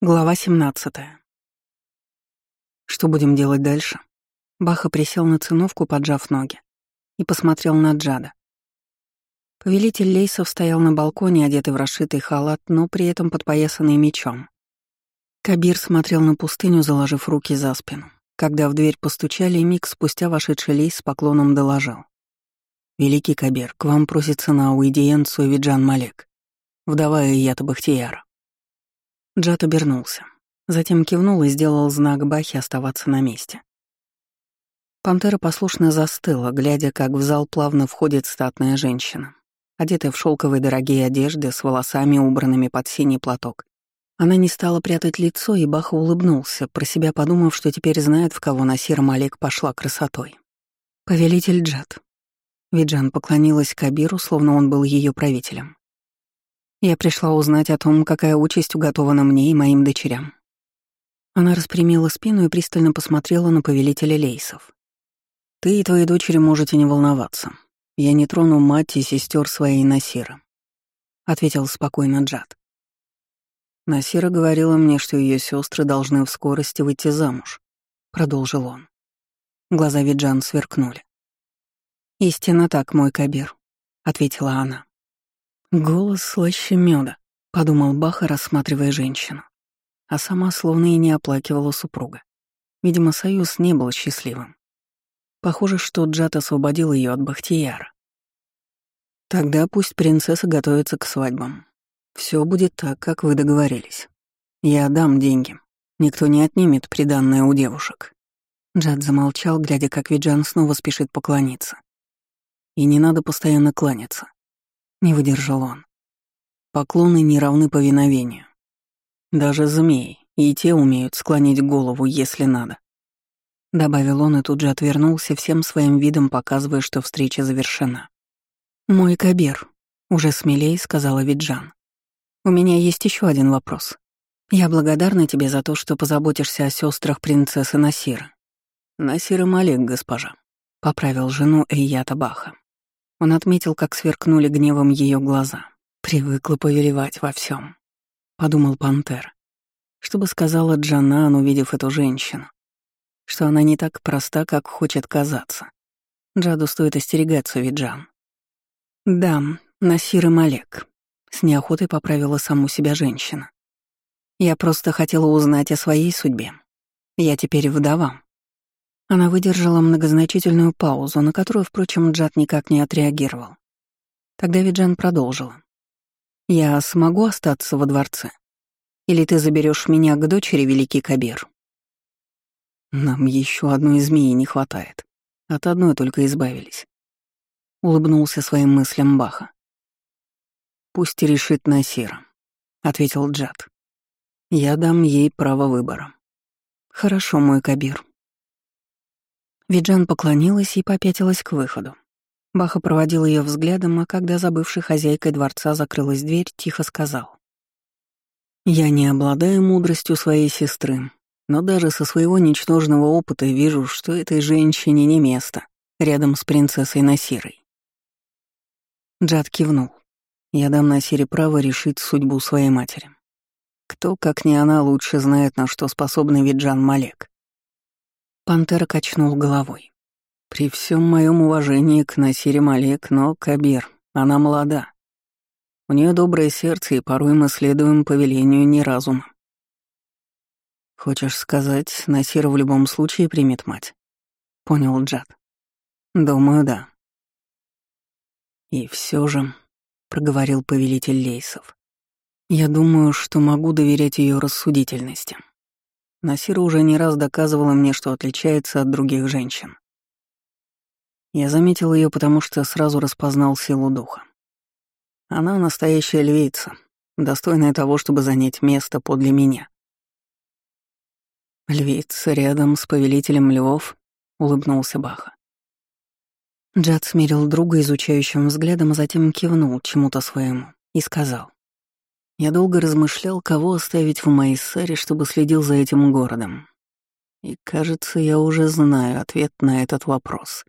Глава 17. Что будем делать дальше? Баха присел на циновку, поджав ноги, и посмотрел на Джада. Повелитель Лейсов стоял на балконе, одетый в расшитый халат, но при этом подпоясанный мечом. Кабир смотрел на пустыню, заложив руки за спину. Когда в дверь постучали, миг спустя вошедший Лейс с поклоном доложил. «Великий Кабир, к вам просится на аудиенцию Виджан Малек, вдова Ията Бахтияра». Джад обернулся. Затем кивнул и сделал знак Бахи оставаться на месте. Пантера послушно застыла, глядя, как в зал плавно входит статная женщина, одетая в шелковые дорогие одежды с волосами, убранными под синий платок. Она не стала прятать лицо, и Баха улыбнулся, про себя подумав, что теперь знает, в кого Насир Малек пошла красотой. «Повелитель Джад». Виджан поклонилась Кабиру, словно он был ее правителем. Я пришла узнать о том, какая участь уготована мне и моим дочерям. Она распрямила спину и пристально посмотрела на повелителя лейсов. «Ты и твои дочери можете не волноваться. Я не трону мать и сестер своей Насира», — ответил спокойно Джад. Насира говорила мне, что ее сестры должны в скорости выйти замуж, — продолжил он. Глаза Виджан сверкнули. «Истинно так, мой Кабир», — ответила она. Голос слаще меда, подумал Баха, рассматривая женщину. А сама словно и не оплакивала супруга. Видимо, союз не был счастливым. Похоже, что Джат освободил ее от Бахтияра. Тогда пусть принцесса готовится к свадьбам. Все будет так, как вы договорились. Я дам деньги. Никто не отнимет приданное у девушек. Джад замолчал, глядя, как Виджан снова спешит поклониться. И не надо постоянно кланяться. Не выдержал он. Поклоны не равны повиновению. Даже змеи, и те умеют склонить голову, если надо. Добавил он и тут же отвернулся, всем своим видом показывая, что встреча завершена. «Мой Кабир», — уже смелее сказала Виджан. «У меня есть еще один вопрос. Я благодарна тебе за то, что позаботишься о сестрах принцессы Насира». «Насира Малек, госпожа», — поправил жену Эйята Баха. Он отметил, как сверкнули гневом ее глаза. Привыкла повелевать во всем, подумал Пантер. Что бы сказала Джанан, увидев эту женщину? Что она не так проста, как хочет казаться. Джаду стоит остерегаться, Виджан. Да, Насир и Малек. С неохотой поправила саму себя женщина. Я просто хотела узнать о своей судьбе. Я теперь вдова. Она выдержала многозначительную паузу, на которую, впрочем, Джад никак не отреагировал. Тогда Виджан продолжила. «Я смогу остаться во дворце? Или ты заберешь меня к дочери, Великий Кабир?» «Нам еще одной змеи не хватает. От одной только избавились». Улыбнулся своим мыслям Баха. «Пусть решит Насир», — ответил Джад. «Я дам ей право выбора». «Хорошо, мой Кабир», Виджан поклонилась и попятилась к выходу. Баха проводил ее взглядом, а когда забывшей хозяйкой дворца закрылась дверь, тихо сказал. «Я не обладаю мудростью своей сестры, но даже со своего ничтожного опыта вижу, что этой женщине не место рядом с принцессой Насирой». Джад кивнул. «Я дам Насире право решить судьбу своей матери. Кто, как не она, лучше знает, на что способна Виджан Малек. Пантера качнул головой. «При всем моем уважении к Насире Малек, но Кабир, она молода. У нее доброе сердце, и порой мы следуем повелению не. Хочешь сказать, Насира в любом случае примет мать? Понял Джад. Думаю, да. И все же, проговорил повелитель Лейсов, я думаю, что могу доверять ее рассудительности. Насира уже не раз доказывала мне, что отличается от других женщин. Я заметил ее, потому что сразу распознал силу духа. Она настоящая львица, достойная того, чтобы занять место подле меня. «Львица рядом с повелителем львов», — улыбнулся Баха. Джад смирил друга изучающим взглядом, а затем кивнул чему-то своему и сказал. Я долго размышлял, кого оставить в Майсаре, чтобы следил за этим городом. И, кажется, я уже знаю ответ на этот вопрос.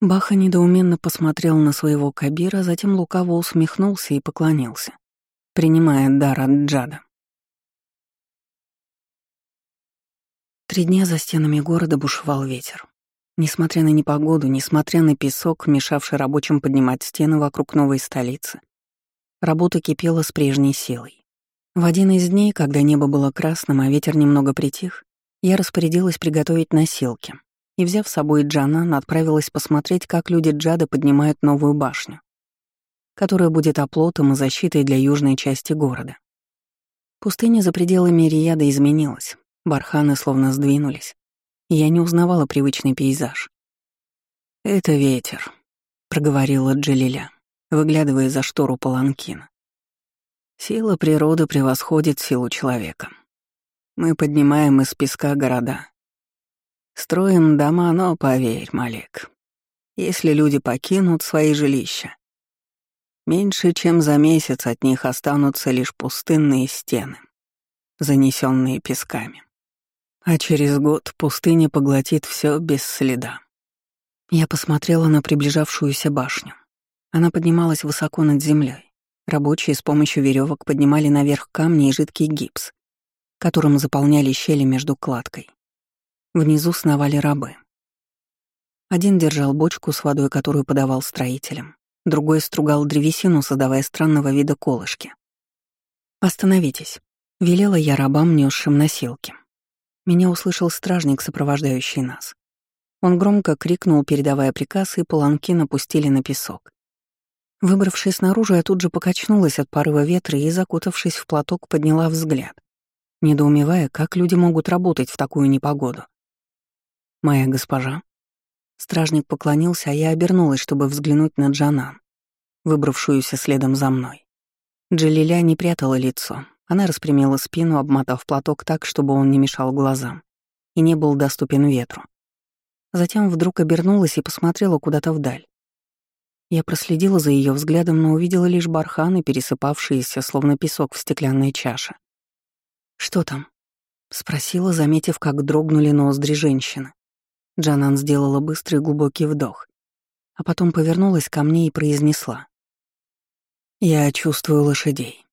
Баха недоуменно посмотрел на своего Кабира, затем лукаво усмехнулся и поклонился, принимая дар от Джада. Три дня за стенами города бушевал ветер. Несмотря на непогоду, несмотря на песок, мешавший рабочим поднимать стены вокруг новой столицы, работа кипела с прежней силой. В один из дней, когда небо было красным, а ветер немного притих, я распорядилась приготовить носилки и, взяв с собой Джанан, отправилась посмотреть, как люди Джада поднимают новую башню, которая будет оплотом и защитой для южной части города. Пустыня за пределами Рияда изменилась, барханы словно сдвинулись, и я не узнавала привычный пейзаж. «Это ветер», — проговорила Джалиля, выглядывая за штору паланкина. «Сила природы превосходит силу человека. Мы поднимаем из песка города. Строим дома, но поверь, Малек, если люди покинут свои жилища, меньше чем за месяц от них останутся лишь пустынные стены, занесенные песками а через год пустыня поглотит все без следа. Я посмотрела на приближавшуюся башню. Она поднималась высоко над землей. Рабочие с помощью веревок поднимали наверх камни и жидкий гипс, которым заполняли щели между кладкой. Внизу сновали рабы. Один держал бочку с водой, которую подавал строителям, другой стругал древесину, создавая странного вида колышки. «Остановитесь», — велела я рабам, несшим носилки. Меня услышал стражник, сопровождающий нас. Он громко крикнул, передавая приказ, и паланки напустили на песок. Выбравшись наружу, я тут же покачнулась от порыва ветра и, закутавшись в платок, подняла взгляд, недоумевая, как люди могут работать в такую непогоду. «Моя госпожа». Стражник поклонился, а я обернулась, чтобы взглянуть на Джанан, выбравшуюся следом за мной. Джалиля не прятала лицо, она распрямила спину, обмотав платок так, чтобы он не мешал глазам и не был доступен ветру. Затем вдруг обернулась и посмотрела куда-то вдаль. Я проследила за ее взглядом, но увидела лишь барханы, пересыпавшиеся, словно песок в стеклянной чаше. «Что там?» — спросила, заметив, как дрогнули ноздри женщины. Джанан сделала быстрый глубокий вдох, а потом повернулась ко мне и произнесла. «Я чувствую лошадей.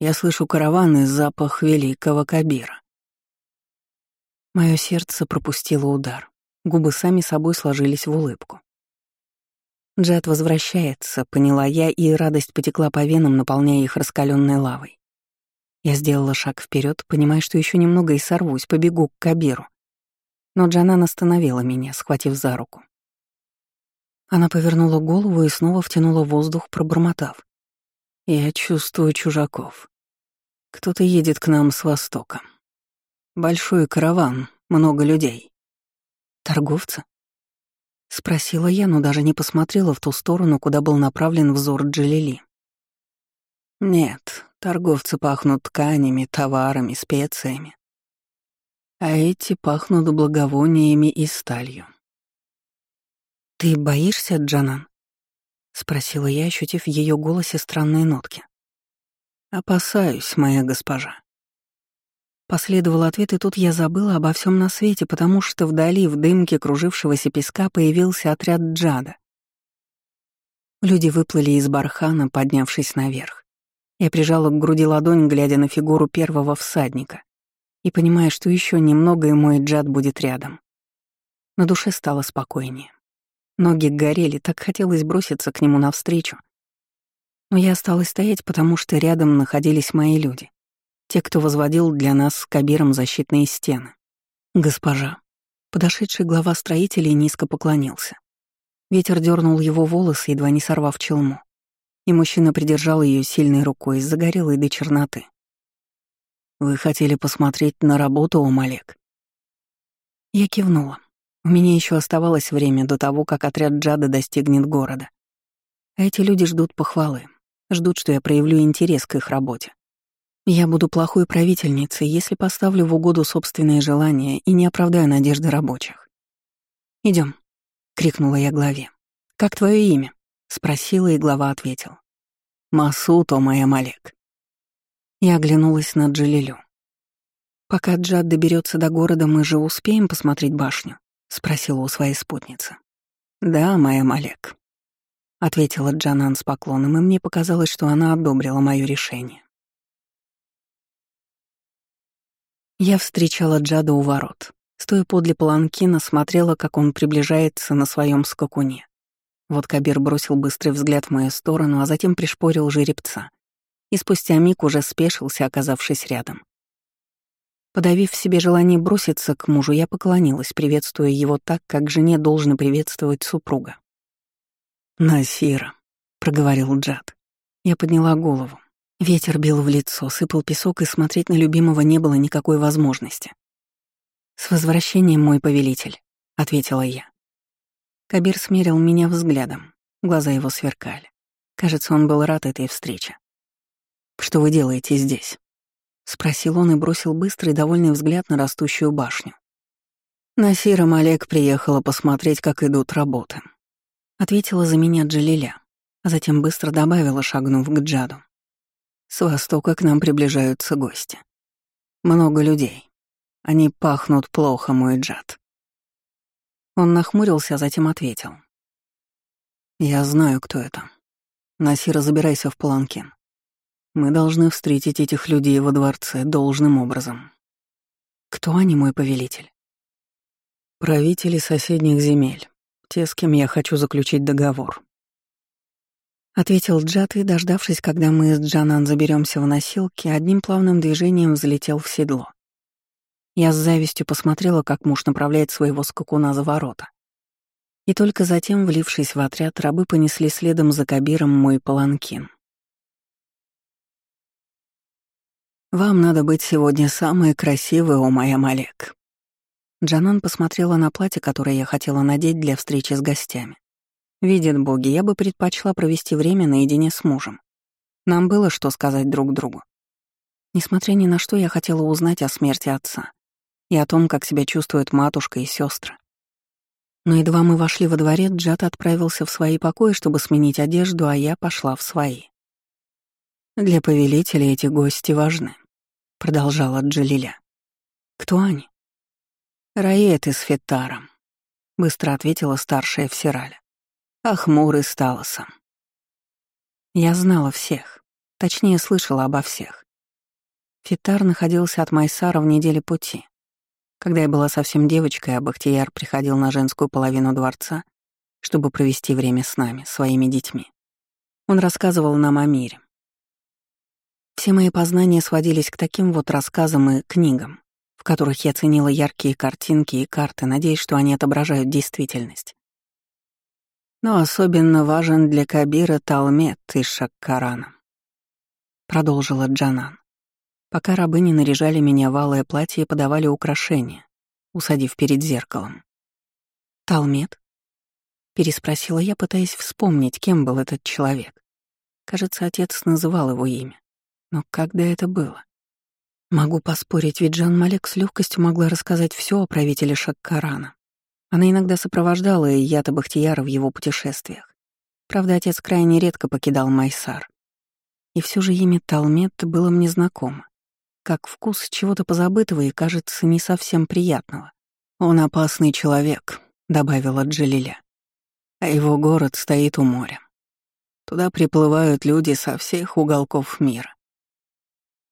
Я слышу караван и запах великого Кабира. Мое сердце пропустило удар. Губы сами собой сложились в улыбку. Джет возвращается, поняла я, и радость потекла по венам, наполняя их раскаленной лавой. Я сделала шаг вперед, понимая, что еще немного и сорвусь, побегу к Кабиру. Но Джанан остановила меня, схватив за руку. Она повернула голову и снова втянула воздух, пробормотав. «Я чувствую чужаков. Кто-то едет к нам с востока. Большой караван, много людей. Торговцы? Спросила я, но даже не посмотрела в ту сторону, куда был направлен взор Джалили. Нет, торговцы пахнут тканями, товарами, специями. А эти пахнут благовониями и сталью. «Ты боишься, Джанан?» — спросила я, ощутив в ее голосе странные нотки. «Опасаюсь, моя госпожа». Последовал ответ, и тут я забыла обо всем на свете, потому что вдали, в дымке кружившегося песка, появился отряд Джада. Люди выплыли из бархана, поднявшись наверх. Я прижала к груди ладонь, глядя на фигуру первого всадника, и понимая, что еще немного, и мой Джад будет рядом. На душе стало спокойнее. Ноги горели, так хотелось броситься к нему навстречу, но я осталась стоять, потому что рядом находились мои люди. Те, кто возводил для нас с Кабиром защитные стены. Госпожа. Подошедший глава строителей низко поклонился. Ветер дернул его волосы, едва не сорвав челму. И мужчина придержал ее сильной рукой, загорелой до черноты. «Вы хотели посмотреть на работу, Омалек?» Я кивнула. У меня еще оставалось время до того, как отряд Джада достигнет города. А эти люди ждут похвалы, Ждут, что я проявлю интерес к их работе. Я буду плохой правительницей, если поставлю в угоду собственные желания и не оправдаю надежды рабочих. Идем, крикнула я главе. «Как твое имя?» — спросила, и глава ответил. «Масуто, моя Малек». Я оглянулась на Джалилю. «Пока Джад доберется до города, мы же успеем посмотреть башню?» — спросила у своей спутницы. «Да, моя Малек», ответила Джанан с поклоном, и мне показалось, что она одобрила мое решение. Я встречала Джада у ворот. Стоя подле паланкина, смотрела, как он приближается на своем скакуне. Вот Кабир бросил быстрый взгляд в мою сторону, а затем пришпорил жеребца. И спустя миг уже спешился, оказавшись рядом. Подавив в себе желание броситься к мужу, я поклонилась, приветствуя его так, как жене должно приветствовать супруга. «Насира», — проговорил Джад. Я подняла голову. Ветер бил в лицо, сыпал песок, и смотреть на любимого не было никакой возможности. «С возвращением, мой повелитель», — ответила я. Кабир смерил меня взглядом. Глаза его сверкали. Кажется, он был рад этой встрече. «Что вы делаете здесь?» — спросил он и бросил быстрый довольный взгляд на растущую башню. «Насира Малек приехала посмотреть, как идут работы», — ответила за меня Джалиля, а затем быстро добавила, шагнув к Джаду. «С востока к нам приближаются гости. Много людей. Они пахнут плохо, мой Джад». Он нахмурился, а затем ответил. «Я знаю, кто это. Насира, забирайся в Паланкин. Мы должны встретить этих людей во дворце должным образом. Кто они, мой повелитель? Правители соседних земель, те, с кем я хочу заключить договор. Ответил Джат и, дождавшись, когда мы с Джанан заберемся в носилки, одним плавным движением взлетел в седло. Я с завистью посмотрела, как муж направляет своего скакуна за ворота. И только затем, влившись в отряд, рабы понесли следом за Кабиром мой паланкин. «Вам надо быть сегодня самой красивой, о моя Малек». Джанан посмотрела на платье, которое я хотела надеть для встречи с гостями. Видят боги, я бы предпочла провести время наедине с мужем. Нам было что сказать друг другу. Несмотря ни на что, я хотела узнать о смерти отца и о том, как себя чувствуют матушка и сестры. Но едва мы вошли во дворец, Джат отправился в свои покои, чтобы сменить одежду, а я пошла в свои. Для повелителя эти гости важны продолжала Джалиля. «Кто они?» «Раэт из Фетара», — быстро ответила старшая Всираля. «Ахмур из Талоса». Я знала всех, точнее, слышала обо всех. Фитар находился от Майсара в неделе пути. Когда я была совсем девочкой, а Бахтияр приходил на женскую половину дворца, чтобы провести время с нами, своими детьми. Он рассказывал нам о мире, все мои познания сводились к таким вот рассказам и книгам, в которых я ценила яркие картинки и карты, надеясь, что они отображают действительность. Но особенно важен для Кабира Талмет из Шаккарана. Продолжила Джанан. Пока рабыни наряжали меня в алое платье и подавали украшения, усадив перед зеркалом. «Талмет?» — переспросила я, пытаясь вспомнить, кем был этот человек. Кажется, отец называл его имя. Но когда это было? Могу поспорить, ведь Жан Малек с легкостью могла рассказать все о правителе Шаккарана. Она иногда сопровождала Ията Бахтияра в его путешествиях. Правда, отец крайне редко покидал Майсар. И все же имя Талмет было мне знакомо. Как вкус чего-то позабытого и, кажется, не совсем приятного. «Он опасный человек», — добавила Джалиля. «А его город стоит у моря. Туда приплывают люди со всех уголков мира.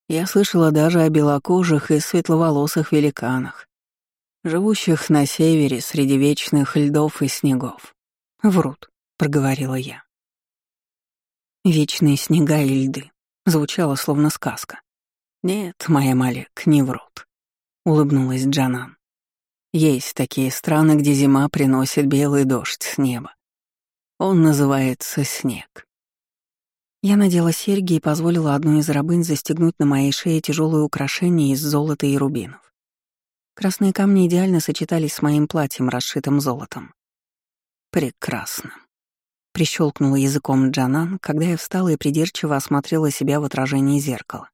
Я слышала даже о белокожих и светловолосых великанах, живущих на севере среди вечных льдов и снегов. «Врут», — проговорила я. «Вечные снега и льды» звучало словно сказка. «Нет, моя Малек, не врут», — улыбнулась Джанан. «Есть такие страны, где зима приносит белый дождь с неба. Он называется снег. Я надела серьги и позволила одной из рабынь застегнуть на моей шее тяжелое украшение из золота и рубинов. Красные камни идеально сочетались с моим платьем, расшитым золотом. «Прекрасно», — прищелкнула языком Джанан, когда я встала и придирчиво осмотрела себя в отражении зеркала.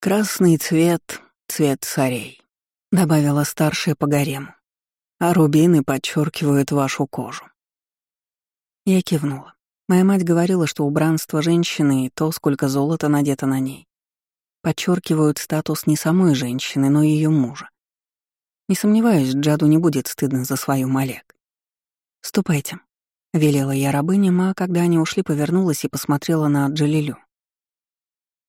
«Красный цвет — цвет царей», — добавила старшая по гарему. «А рубины подчеркивают вашу кожу». Я кивнула. Моя мать говорила, что убранство женщины и то, сколько золота надето на ней, подчеркивают статус не самой женщины, но ее мужа. Не сомневаюсь, Джаду не будет стыдно за свою Малек. «Ступайте», — велела я рабыням, а когда они ушли, повернулась и посмотрела на Джалилю.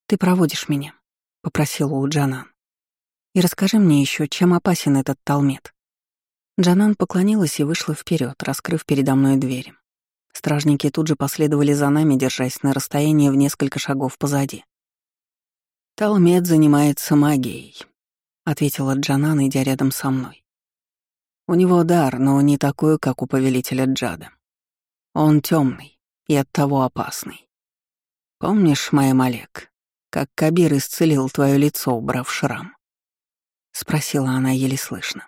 «Ты проводишь меня», — попросила у Джанан. И расскажи мне еще, чем опасен этот талмет. Джанан поклонилась и вышла вперед, раскрыв передо мной дверь. Стражники тут же последовали за нами, держась на расстоянии в несколько шагов позади. «Талмет занимается магией», — ответила Джанан, идя рядом со мной. «У него дар, но не такой, как у повелителя Джада. Он темный и оттого опасный. Помнишь, моя Малек, как Кабир исцелил твое лицо, убрав шрам?» — спросила она еле слышно.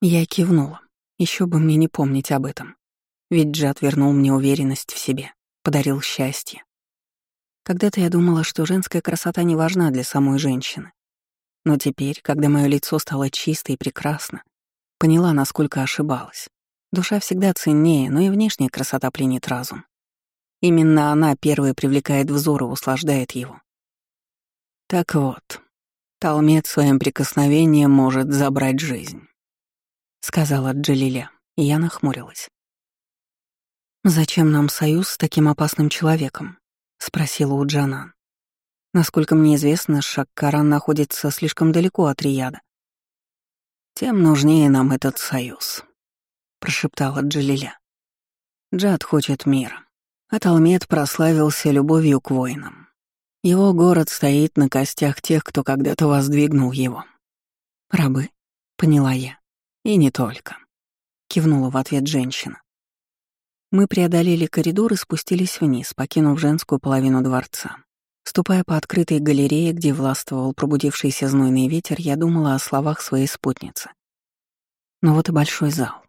Я кивнула. Еще бы мне не помнить об этом. Ведь Джад вернул мне уверенность в себе, подарил счастье. Когда-то я думала, что женская красота не важна для самой женщины. Но теперь, когда мое лицо стало чисто и прекрасно, поняла, насколько ошибалась. Душа всегда ценнее, но и внешняя красота пленит разум. Именно она первая привлекает взор и услаждает его. Так вот, Талмет своим прикосновением может забрать жизнь, — сказала Джалиля, и я нахмурилась. «Зачем нам союз с таким опасным человеком?» — спросила у Джанан. «Насколько мне известно, Шаккаран находится слишком далеко от Рияда». «Тем нужнее нам этот союз», — прошептала Джалиля. «Джад хочет мира, а Талмед прославился любовью к воинам. Его город стоит на костях тех, кто когда-то воздвигнул его». «Рабы», — поняла я. «И не только», — кивнула в ответ женщина. Мы преодолели коридор и спустились вниз, покинув женскую половину дворца. Ступая по открытой галерее, где властвовал пробудившийся знойный ветер, я думала о словах своей спутницы. Но вот и большой зал.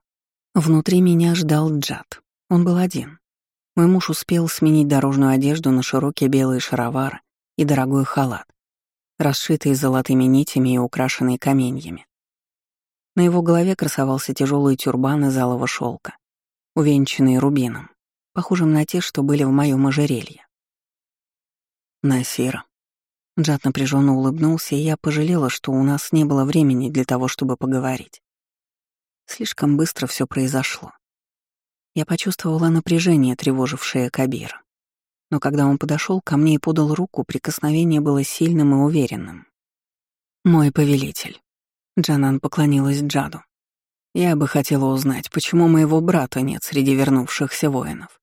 Внутри меня ждал Джад. Он был один. Мой муж успел сменить дорожную одежду на широкие белые шаровары и дорогой халат, расшитый золотыми нитями и украшенный каменьями. На его голове красовался тяжелый тюрбан из алого шелка, увенчанные рубином, похожим на те, что были в моем ожерелье. Насира. Джад напряженно улыбнулся, и я пожалела, что у нас не было времени для того, чтобы поговорить. Слишком быстро все произошло. Я почувствовала напряжение, тревожившее Кабира. Но когда он подошел ко мне и подал руку, прикосновение было сильным и уверенным. «Мой повелитель». Джанан поклонилась Джаду. Я бы хотела узнать, почему моего брата нет среди вернувшихся воинов.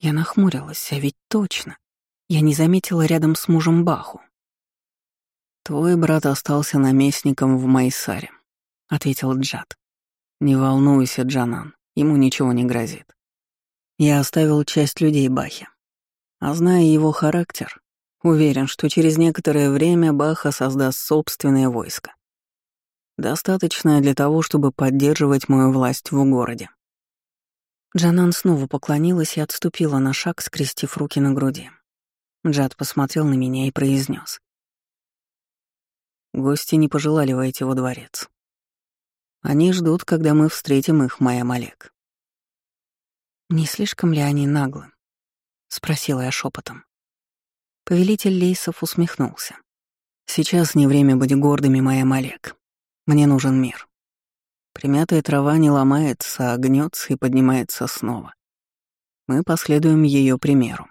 Я нахмурилась, а ведь точно. Я не заметила рядом с мужем Баху. «Твой брат остался наместником в Майсаре», — ответил Джад. «Не волнуйся, Джанан, ему ничего не грозит. Я оставил часть людей Бахи. А зная его характер, уверен, что через некоторое время Баха создаст собственное войско достаточное для того, чтобы поддерживать мою власть в городе. Джанан снова поклонилась и отступила на шаг, скрестив руки на груди. Джад посмотрел на меня и произнес: «Гости не пожелали войти во дворец. Они ждут, когда мы встретим их, моя Малек». «Не слишком ли они наглы?» — спросила я шепотом. Повелитель Лейсов усмехнулся. «Сейчас не время быть гордыми, моя Малек. Мне нужен мир. Примятая трава не ломается, а гнется и поднимается снова. Мы последуем ее примеру.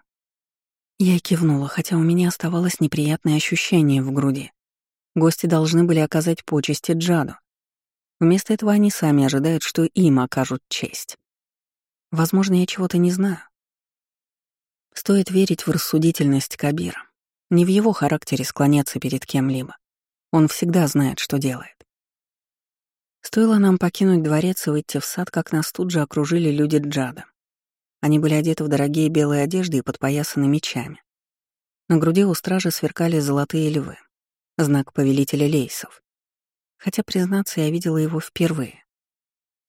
Я кивнула, хотя у меня оставалось неприятное ощущение в груди. Гости должны были оказать почести Джаду. Вместо этого они сами ожидают, что им окажут честь. Возможно, я чего-то не знаю. Стоит верить в рассудительность Кабира. Не в его характере склоняться перед кем-либо. Он всегда знает, что делает. Стоило нам покинуть дворец и выйти в сад, как нас тут же окружили люди Джада. Они были одеты в дорогие белые одежды и подпоясаны мечами. На груди у стражи сверкали золотые львы, знак повелителя лейсов. Хотя, признаться, я видела его впервые.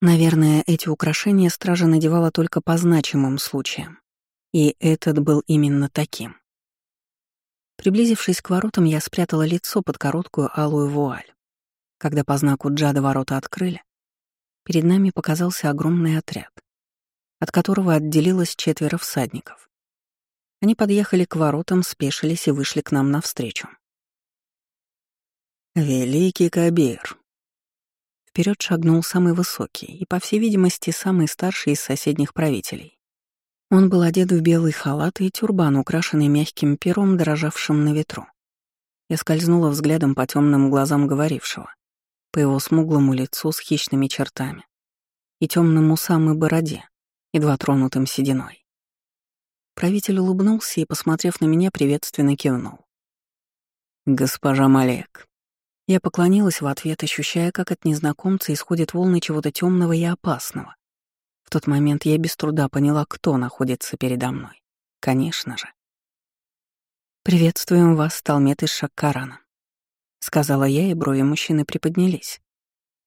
Наверное, эти украшения стража надевала только по значимым случаям. И этот был именно таким. Приблизившись к воротам, я спрятала лицо под короткую алую вуаль. Когда по знаку Джада ворота открыли, перед нами показался огромный отряд, от которого отделилось четверо всадников. Они подъехали к воротам, спешились и вышли к нам навстречу. «Великий Кабир!» Вперед шагнул самый высокий и, по всей видимости, самый старший из соседних правителей. Он был одет в белый халат и тюрбан, украшенный мягким пером, дрожавшим на ветру. Я скользнула взглядом по темным глазам говорившего, по его смуглому лицу с хищными чертами и темным усам и бороде, едва тронутым сединой. Правитель улыбнулся и, посмотрев на меня, приветственно кивнул. «Госпожа Малек». Я поклонилась в ответ, ощущая, как от незнакомца исходят волны чего-то темного и опасного. В тот момент я без труда поняла, кто находится передо мной. Конечно же. «Приветствуем вас, Талмет из Шаккарана», — сказала я, и брови мужчины приподнялись.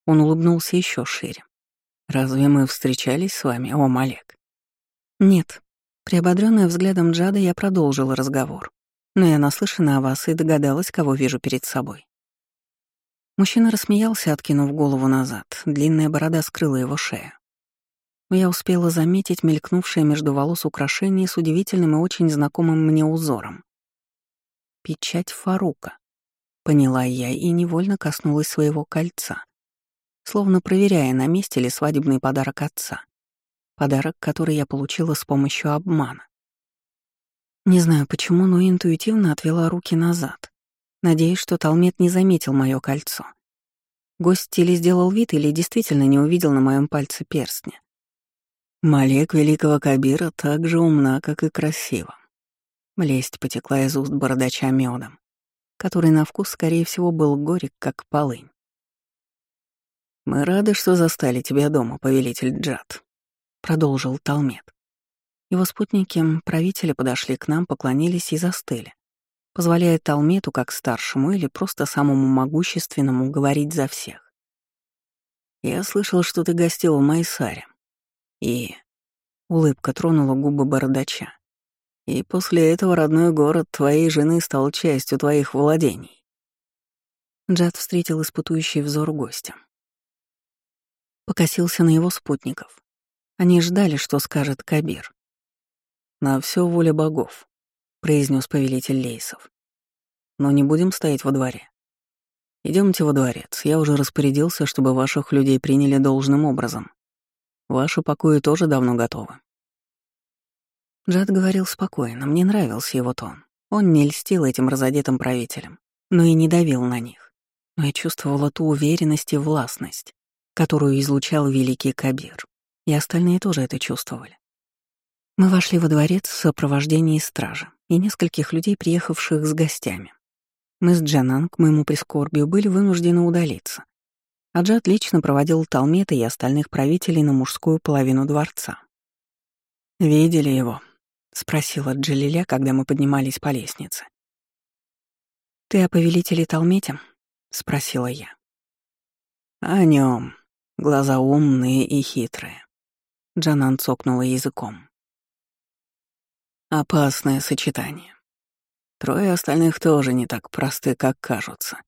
Он улыбнулся еще шире. «Разве мы встречались с вами, о Малек?» «Нет». Приободрённая взглядом Джада, я продолжила разговор. Но я наслышана о вас и догадалась, кого вижу перед собой. Мужчина рассмеялся, откинув голову назад. Длинная борода скрыла его шею. Я успела заметить мелькнувшее между волос украшение с удивительным и очень знакомым мне узором. Печать Фарука. Поняла я и невольно коснулась своего кольца, словно проверяя, на месте ли свадебный подарок отца. Подарок, который я получила с помощью обмана. Не знаю почему, но интуитивно отвела руки назад, надеясь, что Талмет не заметил мое кольцо. Гость или сделал вид, или действительно не увидел на моем пальце перстня. Малек великого Кабира так же умна, как и красива. Лесть потекла из уст бородача медом, который на вкус, скорее всего, был горек, как полынь. «Мы рады, что застали тебя дома, повелитель Джад», продолжил Талмет. Его спутники, правители, подошли к нам, поклонились и застыли, позволяя Талмету, как старшему или просто самому могущественному, говорить за всех. «Я слышал, что ты гостил в Майсаре. И...» Улыбка тронула губы бородача. «И после этого родной город твоей жены стал частью твоих владений». Джад встретил испытующий взор гостя. Покосился на его спутников, они ждали, что скажет Кабир. «На все воля богов», — произнес повелитель Лейсов. «Но не будем стоять во дворе. Идемте во дворец. Я уже распорядился, чтобы ваших людей приняли должным образом. Ваши покои тоже давно готовы». Джад говорил спокойно, мне нравился его тон. Он не льстил этим разодетым правителям, но и не давил на них. Но я чувствовала ту уверенность и властность, которую излучал великий Кабир и остальные тоже это чувствовали. Мы вошли во дворец в сопровождении стражи и нескольких людей, приехавших с гостями. Мы с Джанан, к моему прискорбию, были вынуждены удалиться. Аджат лично проводил Талмета и остальных правителей на мужскую половину дворца. «Видели его?» — спросила Джалиля, когда мы поднимались по лестнице. «Ты о повелителе Талмете?» — спросила я. «О нем. Глаза умные и хитрые. Джанан цокнула языком. Опасное сочетание. Трое остальных тоже не так просты, как кажутся.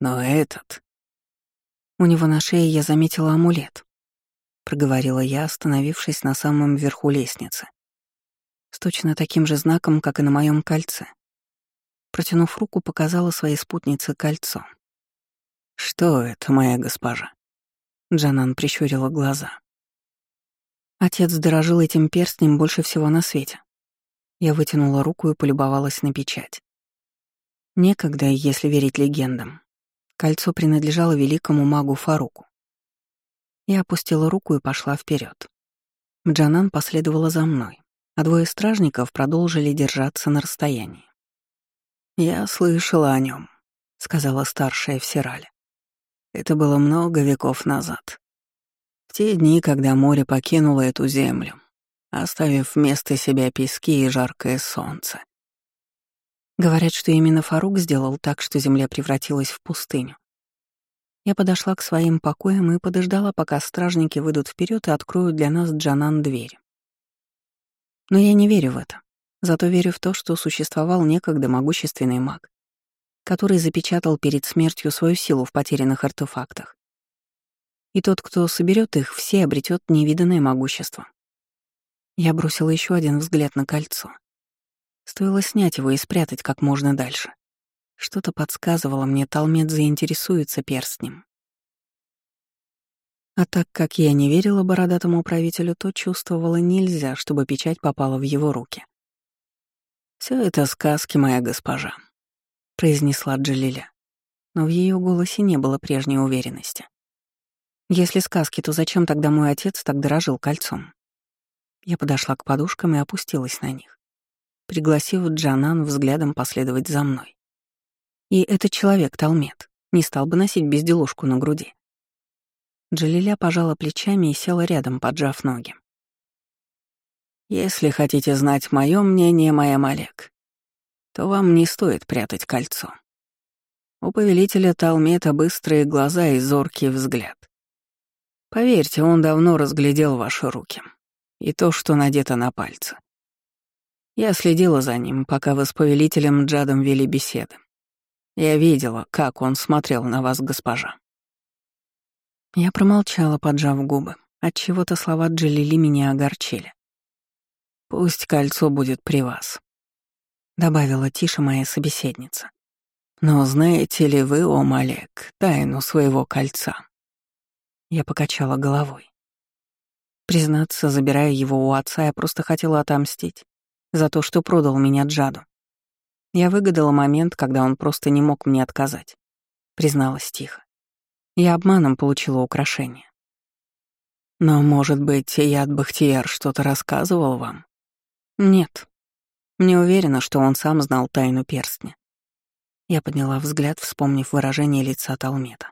Но этот... У него на шее я заметила амулет. Проговорила я, остановившись на самом верху лестницы. С точно таким же знаком, как и на моем кольце. Протянув руку, показала своей спутнице кольцо. «Что это, моя госпожа?» Джанан прищурила глаза. Отец дорожил этим перстнем больше всего на свете. Я вытянула руку и полюбовалась на печать. Некогда, если верить легендам, кольцо принадлежало великому магу Фаруку. Я опустила руку и пошла вперед. Джанан последовала за мной, а двое стражников продолжили держаться на расстоянии. «Я слышала о нем, сказала старшая в Сирале. «Это было много веков назад. В те дни, когда море покинуло эту землю, оставив вместо себя пески и жаркое солнце. Говорят, что именно Фарук сделал так, что земля превратилась в пустыню. Я подошла к своим покоям и подождала, пока стражники выйдут вперед и откроют для нас Джанан дверь. Но я не верю в это. Зато верю в то, что существовал некогда могущественный маг, который запечатал перед смертью свою силу в потерянных артефактах и тот, кто соберет их, все обретет невиданное могущество. Я бросила еще один взгляд на кольцо. Стоило снять его и спрятать как можно дальше. Что-то подсказывало мне, Талмет заинтересуется перстнем. А так как я не верила бородатому правителю, то чувствовала нельзя, чтобы печать попала в его руки. Все это сказки, моя госпожа. Произнесла Джалиля. Но в ее голосе не было прежней уверенности. Если сказки, то зачем тогда мой отец так дорожил кольцом? Я подошла к подушкам и опустилась на них, пригласив Джанан взглядом последовать за мной. И этот человек, Талмет, не стал бы носить безделушку на груди. Джалиля пожала плечами и села рядом, поджав ноги. «Если хотите знать мое мнение, моя Малек, то вам не стоит прятать кольцо. У повелителя Талмета быстрые глаза и зоркий взгляд. Поверьте, он давно разглядел ваши руки и то, что надето на пальце. Я следила за ним, пока вы с повелителем Джадом вели беседы. Я видела, как он смотрел на вас, госпожа. Я промолчала, поджав губы. Отчего-то слова Джалили меня огорчили. «Пусть кольцо будет при вас», — добавила тише моя собеседница. «Но знаете ли вы, о Малек, тайну своего кольца?» Я покачала головой. Признаться, забирая его у отца, я просто хотела отомстить за то, что продал меня Джаду. Я выгадала момент, когда он просто не мог мне отказать. Призналась тихо. Я обманом получила украшение. Но, может быть, Яд Бахтияр что-то рассказывал вам? Нет. Не уверена, что он сам знал тайну перстня. Я подняла взгляд, вспомнив выражение лица Талмета.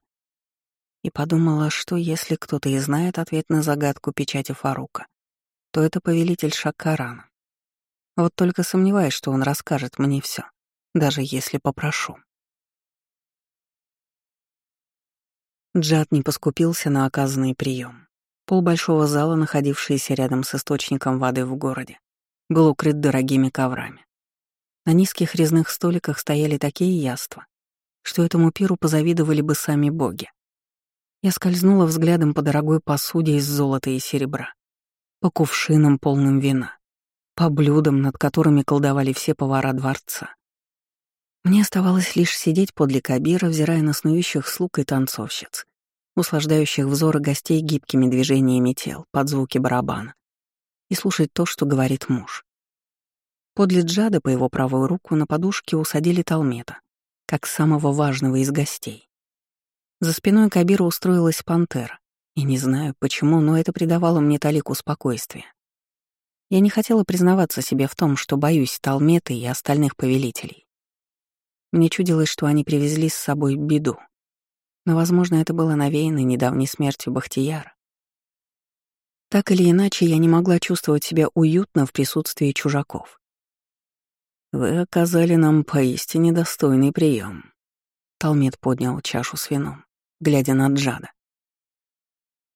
И подумала, что если кто-то и знает ответ на загадку печати Фарука, то это повелитель Шаккарана. Вот только сомневаюсь, что он расскажет мне все, даже если попрошу. Джад не поскупился на оказанный прием. Пол большого зала, находившийся рядом с источником воды в городе, был укрыт дорогими коврами. На низких резных столиках стояли такие яства, что этому пиру позавидовали бы сами боги. Я скользнула взглядом по дорогой посуде из золота и серебра, по кувшинам, полным вина, по блюдам, над которыми колдовали все повара дворца. Мне оставалось лишь сидеть подле Кабира, взирая на снующих слуг и танцовщиц, услаждающих взоры гостей гибкими движениями тел под звуки барабана, и слушать то, что говорит муж. Подле Джада по его правую руку на подушке усадили Талмета, как самого важного из гостей. За спиной Кабира устроилась пантера, и не знаю почему, но это придавало мне талику спокойствия. Я не хотела признаваться себе в том, что боюсь Талмета и остальных повелителей. Мне чудилось, что они привезли с собой беду. Но, возможно, это было навеяно недавней смертью Бахтияра. Так или иначе, я не могла чувствовать себя уютно в присутствии чужаков. «Вы оказали нам поистине достойный прием. Талмит поднял чашу с вином, глядя на Джада.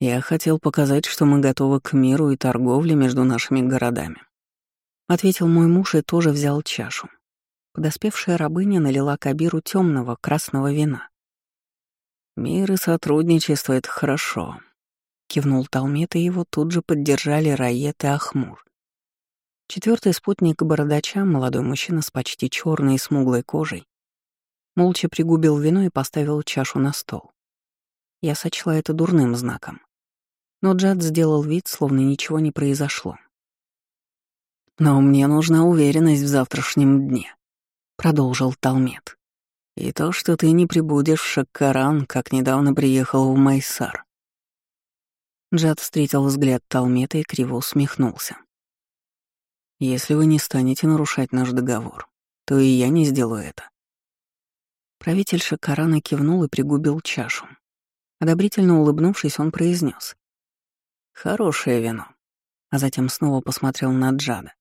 Я хотел показать, что мы готовы к миру и торговле между нашими городами. Ответил мой муж и тоже взял чашу. Подоспевшая рабыня налила Кабиру темного красного вина. «Мир и сотрудничество — это хорошо», — кивнул Талмет, и его тут же поддержали Рает и Ахмур. Четвертый спутник бородача, молодой мужчина с почти черной и смуглой кожей, молча пригубил вино и поставил чашу на стол. Я сочла это дурным знаком. Но Джад сделал вид, словно ничего не произошло. «Но мне нужна уверенность в завтрашнем дне», — продолжил Талмет. «И то, что ты не прибудешь в Шаккаран, как недавно приехал в Майсар». Джад встретил взгляд Талмета и криво усмехнулся. «Если вы не станете нарушать наш договор, то и я не сделаю это». Правитель Шаккарана кивнул и пригубил чашу. Одобрительно улыбнувшись, он произнес: Хорошее вино. А затем снова посмотрел на Джада.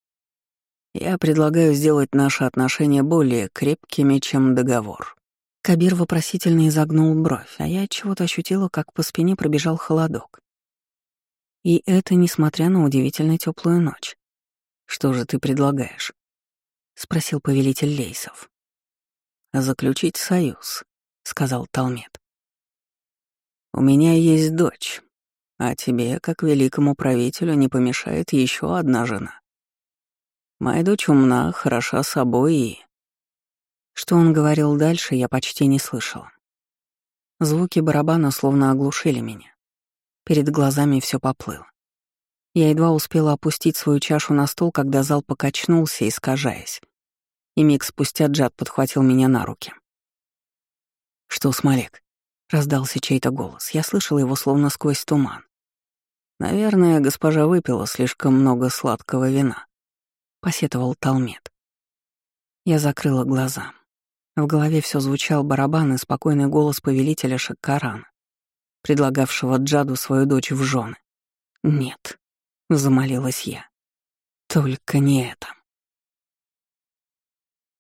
Я предлагаю сделать наши отношения более крепкими, чем договор. Кабир вопросительно изогнул бровь, а я чего-то ощутила, как по спине пробежал холодок. И это несмотря на удивительно теплую ночь. Что же ты предлагаешь? спросил повелитель Лейсов. Заключить союз, сказал Талмет. У меня есть дочь, а тебе, как великому правителю, не помешает еще одна жена. Моя дочь умна, хороша собой и... Что он говорил дальше, я почти не слышала. Звуки барабана словно оглушили меня. Перед глазами все поплыло. Я едва успела опустить свою чашу на стол, когда зал покачнулся, искажаясь. И миг спустя Джад подхватил меня на руки. «Что, Смолек?» — раздался чей-то голос. Я слышала его словно сквозь туман. «Наверное, госпожа выпила слишком много сладкого вина», — посетовал Талмет. Я закрыла глаза. В голове все звучал барабан и спокойный голос повелителя Шаккарана, предлагавшего Джаду свою дочь в жены. «Нет», — замолилась я, — «только не это».